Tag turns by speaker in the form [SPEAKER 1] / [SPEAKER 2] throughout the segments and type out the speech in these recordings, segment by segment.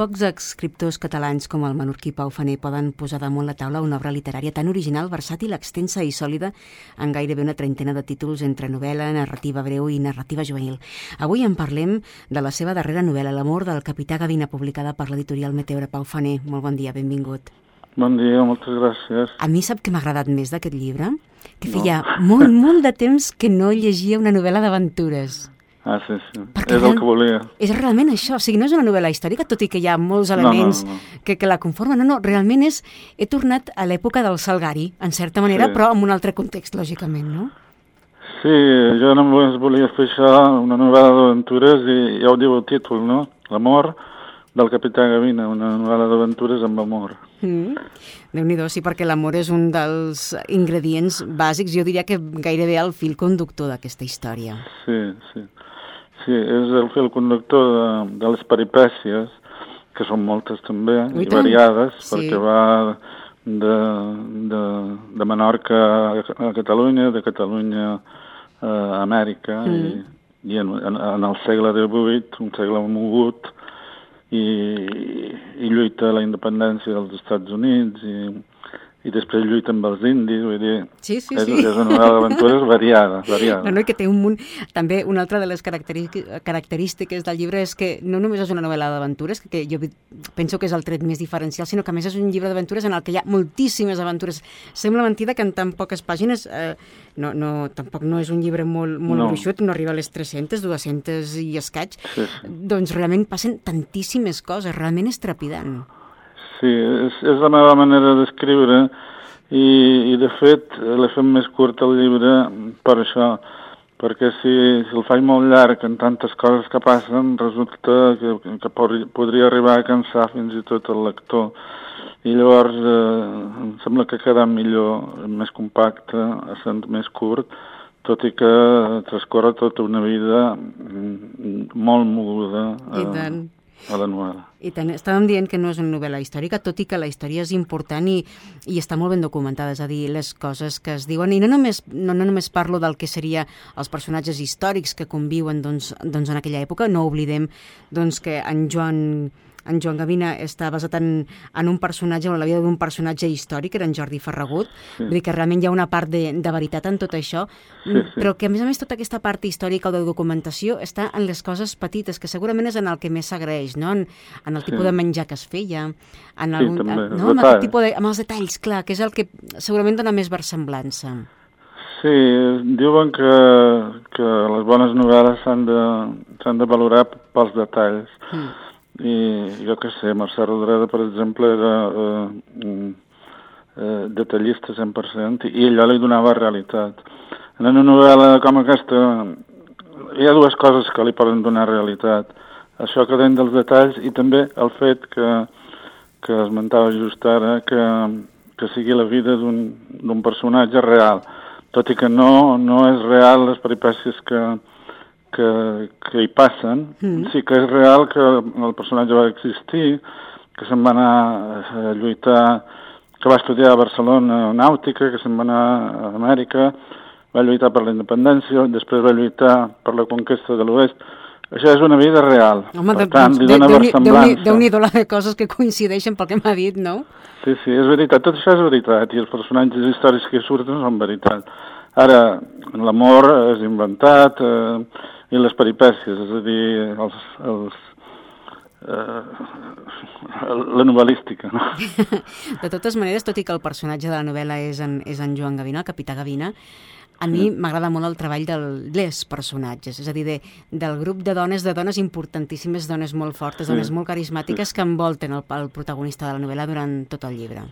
[SPEAKER 1] pocs escriptors catalans com el menorquí Pau Faner poden posar damunt la taula una obra literària tan original, versàtil, extensa i sòlida en gairebé una trentena de títols entre novel·la, narrativa breu i narrativa juvenil. Avui en parlem de la seva darrera novel·la, L'amor del capità Gavina, publicada per l'editorial Meteora. Pau Faner, molt bon dia, benvingut.
[SPEAKER 2] Bon dia, moltes gràcies.
[SPEAKER 1] A mi sap que m'ha agradat més d'aquest llibre? Que feia no. molt, molt de temps que no llegia una novel·la d'aventures.
[SPEAKER 2] Ah, sí, sí. Perquè és el que volia.
[SPEAKER 1] És realment això, o sigui, no és una novel·la històrica, tot i que hi ha molts elements no, no, no. Que, que la conformen. No, no, realment és... He tornat a l'època del Salgari, en certa manera, sí. però en un altre context, lògicament, no?
[SPEAKER 2] Sí, jo només volia fer això, una novel·la d'aventures, i ja ho diu el títol, no? L'amor del capità Gavina, una novel·la d'aventures amb amor. Mm.
[SPEAKER 1] Déu-n'hi-do, sí, perquè l'amor és un dels ingredients bàsics, jo diria que gairebé el fil conductor d'aquesta història.
[SPEAKER 2] Sí, sí. Sí, és el fil conductor de, de les peripècies, que són moltes també, i, i variades, sí. perquè va de, de, de Menorca a Catalunya, de Catalunya a Amèrica, mm. i, i en, en, en el segle XVIII, un segle mogut, i, i lluita la independència dels Estats Units, i i després lluita amb els indis, vull dir,
[SPEAKER 1] sí, sí,
[SPEAKER 2] és,
[SPEAKER 1] sí.
[SPEAKER 2] és una novel·la d'aventures variada, variada.
[SPEAKER 1] No, no, que té un munt... També una altra de les característiques del llibre és que no només és una novel·la d'aventures, que, jo penso que és el tret més diferencial, sinó que més és un llibre d'aventures en el que hi ha moltíssimes aventures. Sembla mentida que en tan poques pàgines, eh, no, no, tampoc no és un llibre molt, molt no. gruixut, no arriba a les 300, 200 i escaig, sí, sí. doncs realment passen tantíssimes coses, realment és trepidant.
[SPEAKER 2] Sí, és, és la meva manera d'escriure i, i de fet l'he fet més curt el llibre per això, perquè si, si el faig molt llarg en tantes coses que passen, resulta que, que podria arribar a cansar fins i tot el lector. I llavors eh, em sembla que queda millor, més compacte, sent més curt, tot i que transcorre tota una vida mm, molt moguda. Eh, a la novel·la.
[SPEAKER 1] I tant, estàvem dient que no és una novel·la històrica, tot i que la història és important i, i està molt ben documentada, és a dir, les coses que es diuen. I no només, no, no només parlo del que seria els personatges històrics que conviuen doncs, doncs en aquella època, no oblidem doncs, que en Joan en Joan Gavina està basat en, en un personatge, en la vida d'un personatge històric, era en Jordi Ferragut, sí. vull dir que realment hi ha una part de, de veritat en tot això, sí, sí. però que a més a més tota aquesta part històrica o de documentació està en les coses petites, que segurament és en el que més s'agraeix, no? En, en el tipus sí. de menjar que es feia, en,
[SPEAKER 2] algun, sí, també,
[SPEAKER 1] no? en el tipus de, amb els detalls, clar, que és el que segurament dona més versemblança.
[SPEAKER 2] Sí, diuen que, que les bones novel·les s'han de, de valorar pels detalls. Mm i jo què sé, Mercè Rodoreda, per exemple, era eh, eh, detallista 100% i allò li donava realitat. En una novel·la com aquesta hi ha dues coses que li poden donar realitat. Això que den dels detalls i també el fet que, que esmentava just ara, que, que sigui la vida d'un personatge real, tot i que no, no és real les peripècies que, que, que hi passen, mm. sí que és real que el personatge va existir, que se'n va anar a lluitar, que va estudiar a Barcelona nàutica, que se'n va anar a Amèrica, va lluitar per la independència, després va lluitar per la conquesta de l'Oest. Això és una vida real.
[SPEAKER 1] Home, per tant, li dona versemblança. Déu-n'hi-do la de coses que coincideixen pel que m'ha dit, no?
[SPEAKER 2] Sí, sí, és veritat. Tot això és veritat. I els personatges històrics que surten són veritat. Ara, l'amor és inventat, eh, i les peripècies, és a dir, els, els, eh, la novel·lística. No?
[SPEAKER 1] de totes maneres, tot i que el personatge de la novel·la és en, és en Joan Gavina, el capità Gavina, a mi sí. m'agrada molt el treball de les personatges, és a dir, de, del grup de dones, de dones importantíssimes, dones molt fortes, sí. dones molt carismàtiques sí. que envolten el, el protagonista de la novel·la durant tot el llibre.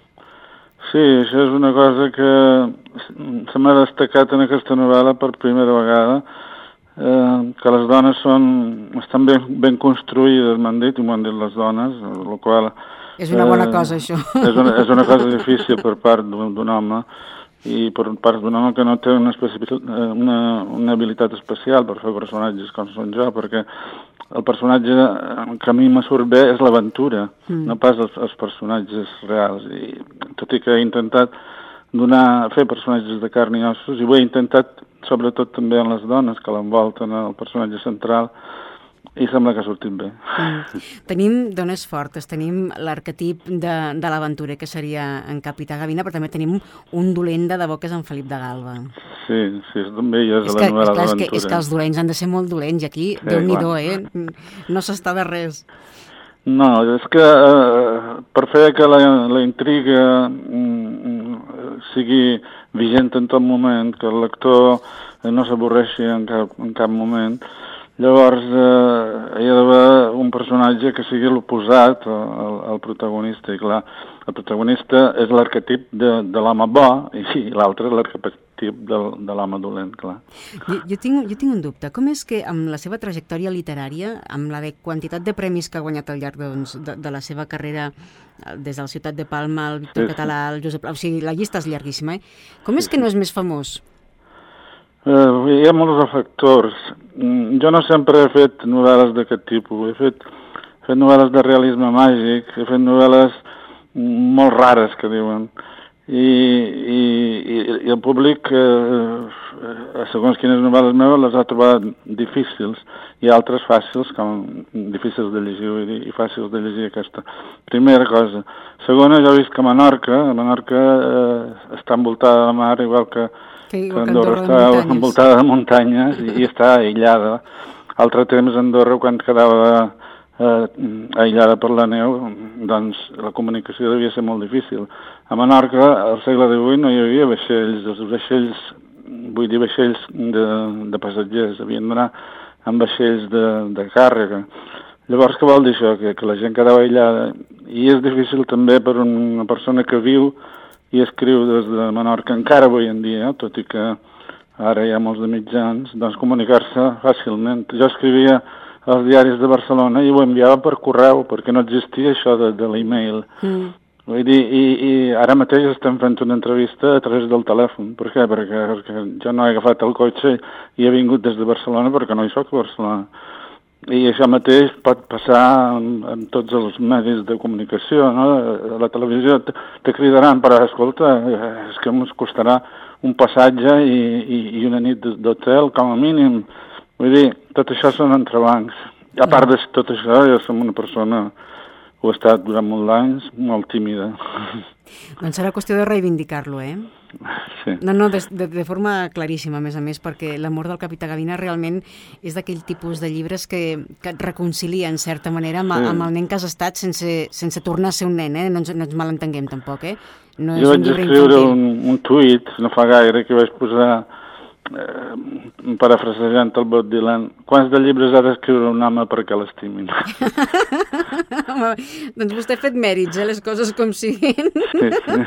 [SPEAKER 2] Sí, això és una cosa que se m'ha destacat en aquesta novel·la per primera vegada, eh, que les dones són, estan ben, ben construïdes, m'han dit, i m'ho han dit les dones, el qual...
[SPEAKER 1] És una bona eh, cosa, això.
[SPEAKER 2] És una, és una cosa difícil per part d'un home, i per part d'un home que no té una, eh, una, una habilitat especial per fer personatges com són jo, perquè el personatge que a mi me surt bé és l'aventura, mm. no pas els, els personatges reals. I tot i que he intentat donar, fer personatges de carn i ossos, i ho he intentat sobretot també en les dones que l'envolten el personatge central, i sembla que ha sortit bé.
[SPEAKER 1] Mm. Tenim dones fortes, tenim l'arquetip de, de l'aventurer, que seria en Capità Gavina, però també tenim un dolent de debò, que és en Felip de Galva.
[SPEAKER 2] Sí, sí, també hi és,
[SPEAKER 1] és
[SPEAKER 2] la
[SPEAKER 1] que,
[SPEAKER 2] novel·la
[SPEAKER 1] d'aventura. És, és que els dolents han de ser molt dolents, i aquí, sí, Déu-n'hi-do, eh? No s'està de res.
[SPEAKER 2] No, és que eh, per fer que la, la intriga mm, sigui vigent en tot moment, que el lector no s'avorreixi en, cap, en cap moment, llavors eh, hi ha d'haver un personatge que sigui l'oposat al, al protagonista, i clar, el protagonista és l'arquetip de, de l'home bo i l'altre és l'arquetip de, de l'home dolent, clar.
[SPEAKER 1] Jo, jo, tinc, jo tinc un dubte. Com és que amb la seva trajectòria literària, amb la de quantitat de premis que ha guanyat al llarg doncs, de, de la seva carrera eh, des de la ciutat de Palma, el Víctor sí, Català, el Josep. O sigui, la llista és llarguíssima, eh? Com és que no és més famós?
[SPEAKER 2] Eh, hi ha molts factors. Mm, jo no sempre he fet novel·les d'aquest tipus. He fet, he fet novel·les de realisme màgic, he fet novel·les molt rares, que diuen. I, i, i el públic, eh, segons quines novel·les meves, les ha trobat difícils i altres fàcils, com difícils de llegir, vull dir, i fàcils de llegir aquesta. Primera cosa. Segona, jo he vist que Menorca, Menorca eh, està envoltada de mar, igual que,
[SPEAKER 1] que,
[SPEAKER 2] que Andorra està envoltada de muntanyes i, i està aïllada. Altre temps, Andorra, quan quedava eh, aïllada per la neu, doncs la comunicació devia ser molt difícil. A Menorca, al segle XVIII, no hi havia vaixells. Els vaixells, vull dir, vaixells de, de passatgers, havien d'anar amb vaixells de, de càrrega. Llavors, què vol dir això? Que, que la gent quedava aïllada. I és difícil també per una persona que viu i escriu des de Menorca, encara avui en dia, tot i que ara hi ha molts de mitjans, doncs comunicar-se fàcilment. Jo escrivia als diaris de Barcelona i ho enviava per correu, perquè no existia això de, de l'e-mail. Mm. Vull dir, i, i ara mateix estem fent una entrevista a través del telèfon. Per què? Perquè, perquè jo no he agafat el cotxe i he vingut des de Barcelona perquè no hi soc a Barcelona. I això mateix pot passar amb, amb tots els medis de comunicació, no? La televisió te, te cridaran, però escolta, és que ens costarà un passatge i, i, i una nit d'hotel, com a mínim. Vull dir, tot això són entrebancs. A part de tot això, jo som una persona, ho he estat durant molts anys, molt tímida.
[SPEAKER 1] Doncs serà qüestió de reivindicar-lo, eh?
[SPEAKER 2] Sí.
[SPEAKER 1] No, no, de, de, de forma claríssima, a més a més, perquè l'amor del Capità Gavina realment és d'aquell tipus de llibres que, que et reconcilia, en certa manera, amb, sí. amb el nen que has estat sense, sense tornar a ser un nen, eh? No ens, no ens malentenguem, tampoc, eh? No
[SPEAKER 2] jo vaig escriure un, un tuit, no fa gaire, que vaig posar eh, parafrasejant el Bob Dylan, quants de llibres ha d'escriure un home perquè l'estimin?
[SPEAKER 1] home, doncs vostè ha fet mèrits, eh, les coses com siguin. Sí, sí.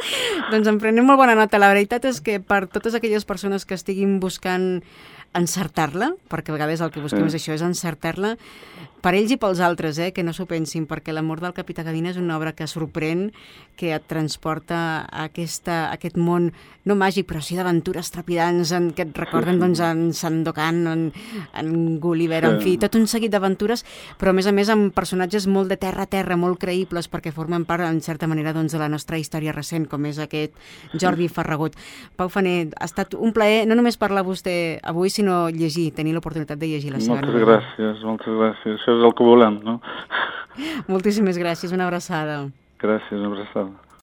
[SPEAKER 1] doncs en prenem molt bona nota. La veritat és que per totes aquelles persones que estiguin buscant encertar-la, perquè a vegades el que busquem sí. és això, és encertar-la, per ells i pels altres, eh, que no s'ho pensin, perquè l'amor del Capità Gavina és una obra que sorprèn, que et transporta a, aquesta, a aquest món, no màgic, però sí d'aventures trepidants, en, que et recorden doncs, en Sandokan, en, en Gulliver, sí. en fi, tot un seguit d'aventures, però a més a més amb personatges molt de terra a terra, molt creïbles, perquè formen part, en certa manera, doncs, de la nostra història recent, com és aquest Jordi Ferragut. Pau Faner, ha estat un plaer no només parlar vostè avui, sinó llegir, tenir l'oportunitat de llegir la seva
[SPEAKER 2] Moltes gràcies, moltes gràcies és el que volem, no?
[SPEAKER 1] Moltíssimes gràcies, una abraçada.
[SPEAKER 2] Gràcies, una abraçada.